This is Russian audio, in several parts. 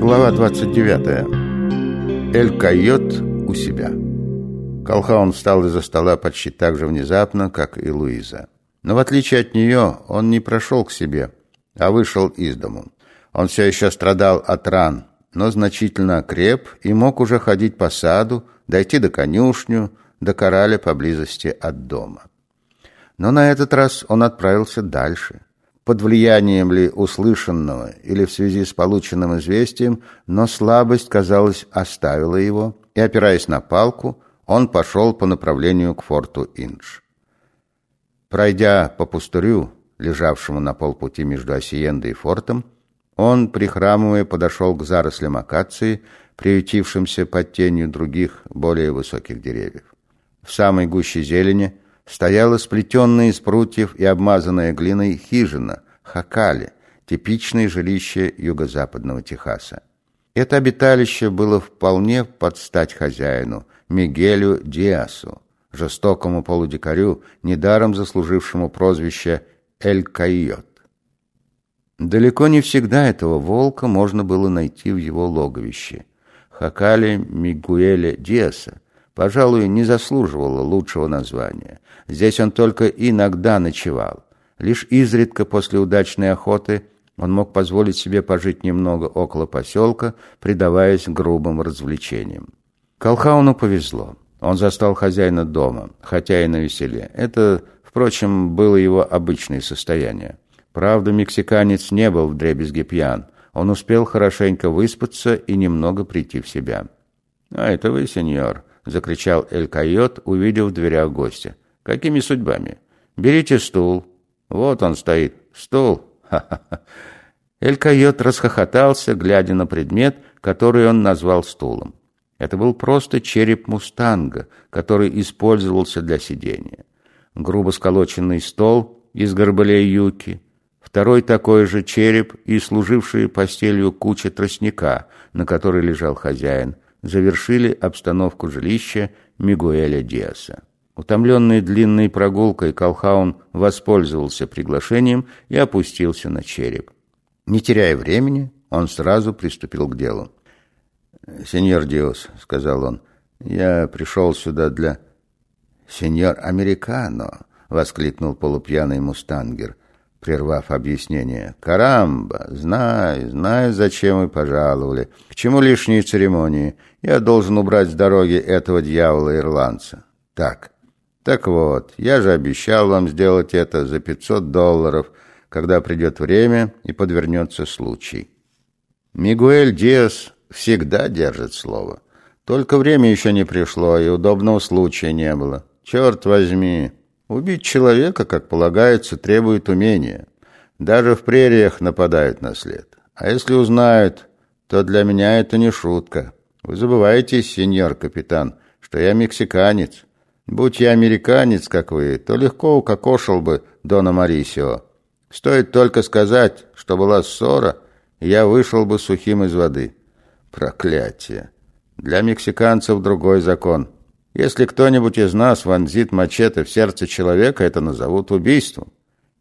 Глава 29. Эль Койот у себя. Колхаун встал из-за стола почти так же внезапно, как и Луиза. Но в отличие от нее, он не прошел к себе, а вышел из дому. Он все еще страдал от ран, но значительно окреп и мог уже ходить по саду, дойти до конюшню, до кораля поблизости от дома. Но на этот раз он отправился дальше – под влиянием ли услышанного или в связи с полученным известием, но слабость, казалось, оставила его, и, опираясь на палку, он пошел по направлению к форту Индж. Пройдя по пустырю, лежавшему на полпути между Осиендой и фортом, он, прихрамывая, подошел к зарослям акации, приютившимся под тенью других, более высоких деревьев. В самой гуще зелени – стояла сплетенная из прутьев и обмазанная глиной хижина, хакали, типичное жилище юго-западного Техаса. Это обиталище было вполне под стать хозяину, Мигелю Диасу, жестокому полудикарю, недаром заслужившему прозвище «Эль Кайот». Далеко не всегда этого волка можно было найти в его логовище. Хакали Мигуэля Диаса пожалуй, не заслуживала лучшего названия. Здесь он только иногда ночевал. Лишь изредка после удачной охоты он мог позволить себе пожить немного около поселка, предаваясь грубым развлечениям. Колхауну повезло. Он застал хозяина дома, хотя и на веселе. Это, впрочем, было его обычное состояние. Правда, мексиканец не был вдребезги пьян. Он успел хорошенько выспаться и немного прийти в себя. «А это вы, сеньор?» — закричал Эль-Койот, увидев в дверях гостя. «Какими судьбами? Берите стул. Вот он стоит. Стул. Ха-ха-ха». Эль-Койот расхохотался, глядя на предмет, который он назвал стулом. Это был просто череп мустанга, который использовался для сидения. Грубо сколоченный стол из горбылей юки, второй такой же череп и служивший постелью куча тростника, на которой лежал хозяин, завершили обстановку жилища Мигуэля Диаса. Утомленный длинной прогулкой, Колхаун воспользовался приглашением и опустился на череп. Не теряя времени, он сразу приступил к делу. «Сеньор Диос», — сказал он, — «я пришел сюда для...» «Сеньор Американо», — воскликнул полупьяный мустангер прервав объяснение. «Карамба! Знаю, знаю, зачем вы пожаловали. К чему лишние церемонии? Я должен убрать с дороги этого дьявола-ирландца. Так, так вот, я же обещал вам сделать это за 500 долларов, когда придет время и подвернется случай. Мигуэль Диас всегда держит слово. Только время еще не пришло, и удобного случая не было. Черт возьми!» Убить человека, как полагается, требует умения. Даже в прериях нападают на след. А если узнают, то для меня это не шутка. Вы забываете, сеньор капитан, что я мексиканец. Будь я американец, как вы, то легко укокошил бы Дона Марисио. Стоит только сказать, что была ссора, я вышел бы сухим из воды. Проклятие! Для мексиканцев другой закон — если кто-нибудь из нас вонзит мачете в сердце человека, это назовут убийством.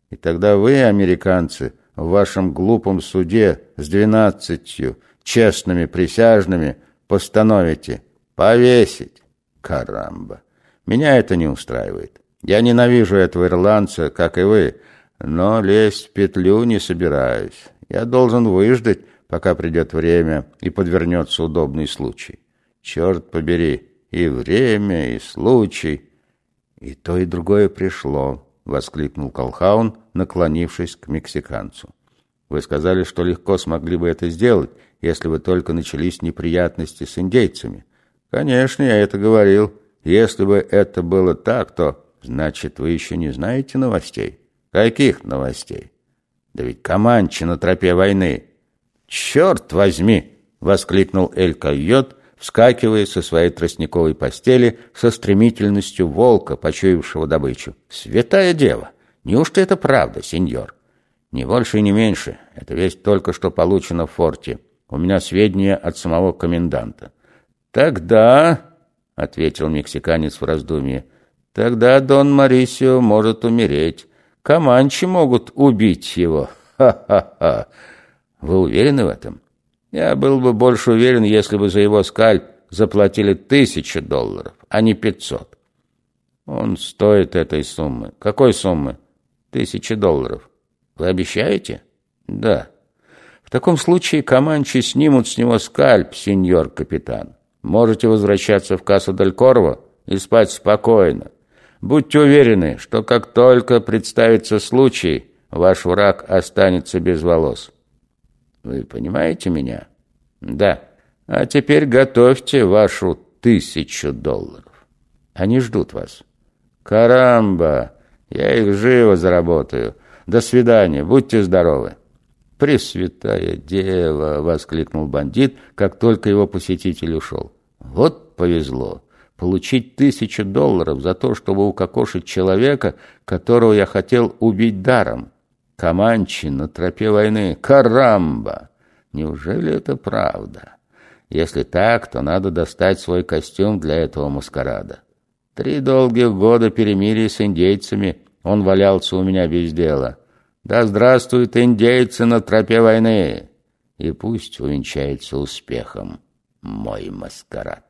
И тогда вы, американцы, в вашем глупом суде с двенадцатью честными присяжными постановите повесить. Карамба! Меня это не устраивает. Я ненавижу этого ирландца, как и вы, но лезть в петлю не собираюсь. Я должен выждать, пока придет время и подвернется удобный случай. Черт побери! И время, и случай. И то, и другое пришло, — воскликнул Колхаун, наклонившись к мексиканцу. Вы сказали, что легко смогли бы это сделать, если бы только начались неприятности с индейцами. Конечно, я это говорил. Если бы это было так, то... Значит, вы еще не знаете новостей? Каких новостей? Да ведь Каманчи на тропе войны. Черт возьми! — воскликнул Эль Койот, вскакивая со своей тростниковой постели со стремительностью волка, почуявшего добычу. «Святая дева! Неужто это правда, сеньор?» «Не больше и не меньше. Это весть только что получена в форте. У меня сведения от самого коменданта». «Тогда...» — ответил мексиканец в раздумье. «Тогда Дон Марисио может умереть. Команчи могут убить его. Ха-ха-ха! Вы уверены в этом?» Я был бы больше уверен, если бы за его скальп заплатили тысячу долларов, а не пятьсот. Он стоит этой суммы. Какой суммы? Тысячи долларов. Вы обещаете? Да. В таком случае Каманчи снимут с него скальп, сеньор капитан. Можете возвращаться в кассу Дель Корво и спать спокойно. Будьте уверены, что как только представится случай, ваш враг останется без волос. Вы понимаете меня? Да. А теперь готовьте вашу тысячу долларов. Они ждут вас. Карамба! Я их живо заработаю. До свидания, будьте здоровы. «Пресвятая дева!» — воскликнул бандит, как только его посетитель ушел. «Вот повезло! Получить тысячу долларов за то, чтобы укокошить человека, которого я хотел убить даром. Каманчи на тропе войны! Карамба! Неужели это правда? Если так, то надо достать свой костюм для этого маскарада. Три долгих года перемирия с индейцами он валялся у меня без дела». Да здравствуют индейцы на тропе войны! И пусть увенчается успехом мой маскарад.